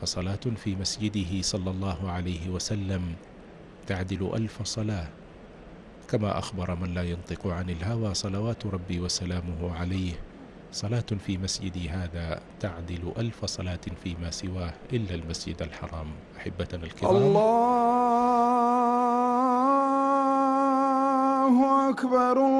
فصلاة في مسجده صلى الله عليه وسلم تعدل ألف صلاة كما أخبر من لا ينطق عن الهوى صلوات ربي وسلامه عليه. صلاة في مسجدي هذا تعدل ألف صلاة فيما سواه إلا المسجد الحرام. أحبتنا الكرام. الله أكبر الله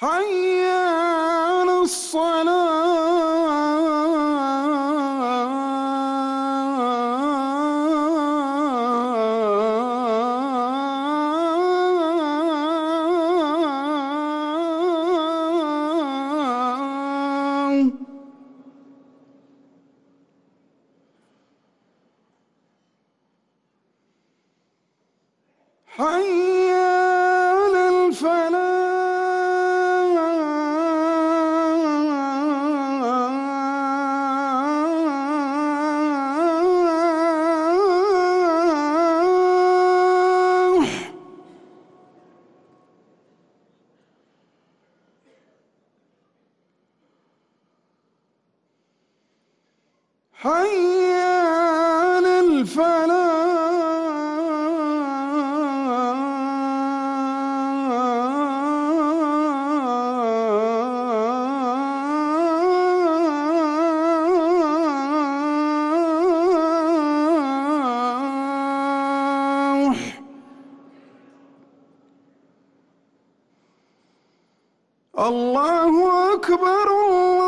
حي على الصلاة. حي حي على الفلاح. الله أكبر الله